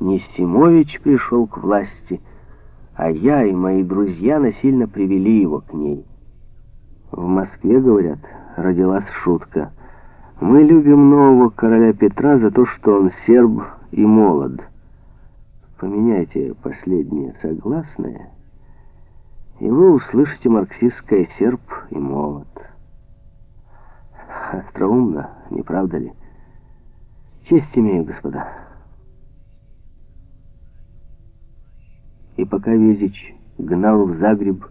не Симович пришел к власти, а я и мои друзья насильно привели его к ней. В Москве, говорят, родилась шутка. Мы любим нового короля Петра за то, что он серб и молод. Поменяйте последнее согласное, и вы услышите марксистское серб и молод. Остроумно, не правда ли? Честь имею, господа. И пока Везич гнал в Загреб,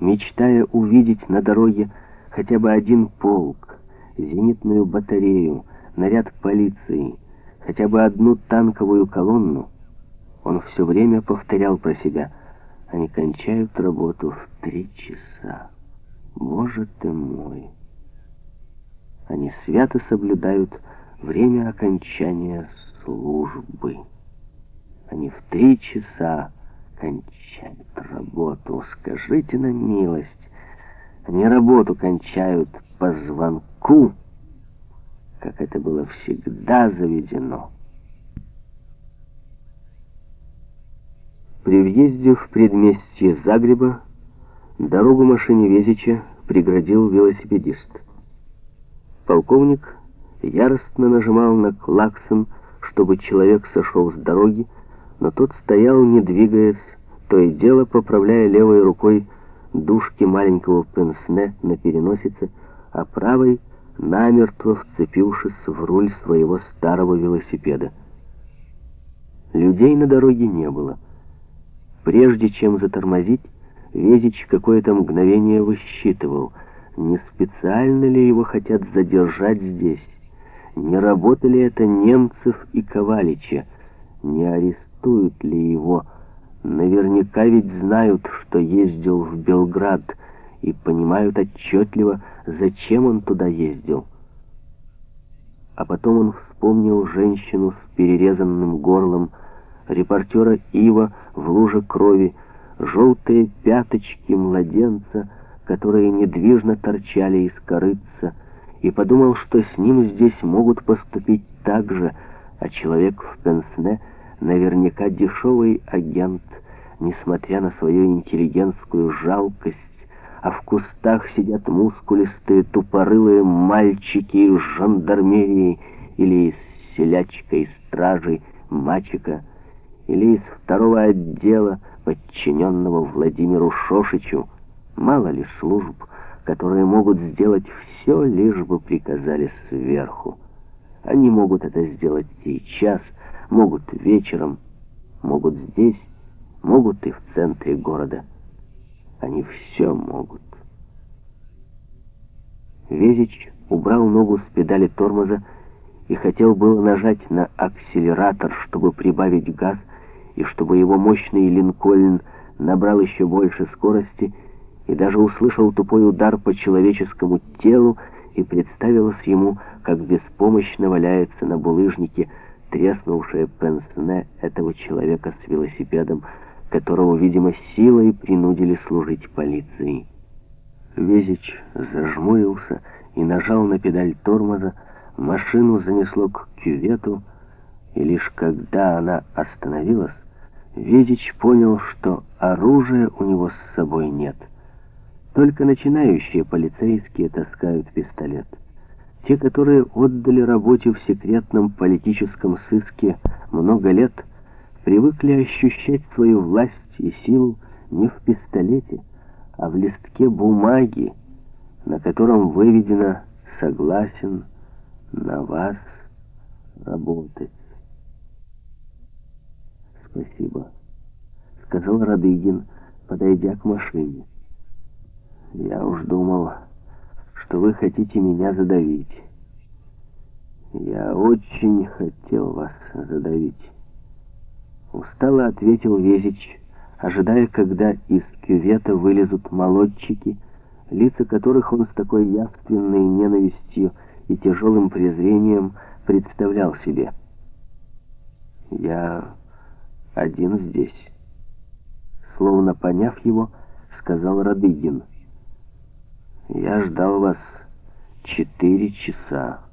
мечтая увидеть на дороге хотя бы один полк, зенитную батарею, наряд полиции, хотя бы одну танковую колонну, он все время повторял про себя, они кончают работу в три часа. Боже ты мой! Они свято соблюдают время окончания службы. Они в три часа кончают работу. Скажите на милость, они работу кончают по звонку, как это было всегда заведено. При въезде в предместье Загреба дорогу машине Везича преградил велосипедист. Полковник яростно нажимал на клаксон, чтобы человек сошел с дороги, но тот стоял, не двигаясь, то и дело поправляя левой рукой дужки маленького пенсне на переносице, а правой намертво вцепившись в руль своего старого велосипеда. Людей на дороге не было. Прежде чем затормозить, Везич какое-то мгновение высчитывал, не специально ли его хотят задержать здесь, не работали это немцев и Ковалича, не арестуют ли его. Наверняка ведь знают, что ездил в Белград, и понимают отчетливо, зачем он туда ездил. А потом он вспомнил женщину с перерезанным горлом, репортера Ива в луже крови, желтые пяточки младенца, которые недвижно торчали из корыца, и подумал, что с ним здесь могут поступить так же, а человек в пенсне наверняка дешевый агент, несмотря на свою интеллигентскую жалкость, а в кустах сидят мускулистые тупорылые мальчики из жандармерии или из селячкой стражи мачека, или из второго отдела, подчиненного Владимиру Шошичу, мало ли служб, которые могут сделать все, лишь бы приказали сверху. Они могут это сделать сейчас, могут вечером, могут здесь, могут и в центре города. Они все могут. Везич убрал ногу с педали тормоза и хотел было нажать на акселератор, чтобы прибавить газ, и чтобы его мощный Линкольн набрал еще больше скорости, и даже услышал тупой удар по человеческому телу, и представилось ему, как беспомощно валяется на булыжнике треснувшее пенсне этого человека с велосипедом, которого, видимо, силой принудили служить полиции. Везич зажмурился и нажал на педаль тормоза, машину занесло к кювету, и лишь когда она остановилась, Везич понял, что оружия у него с собой нет. Только начинающие полицейские таскают пистолет. Те, которые отдали работе в секретном политическом сыске много лет, привыкли ощущать свою власть и силу не в пистолете, а в листке бумаги, на котором выведено «согласен на вас работать». «Спасибо», — сказал Радыгин, подойдя к машине. «Я уж думал, что вы хотите меня задавить. Я очень хотел вас задавить». Устало ответил Везич, ожидая, когда из кювета вылезут молодчики, лица которых он с такой явственной ненавистью и тяжелым презрением представлял себе. «Я один здесь». Словно поняв его, сказал Радыгин. «Я ждал вас четыре часа».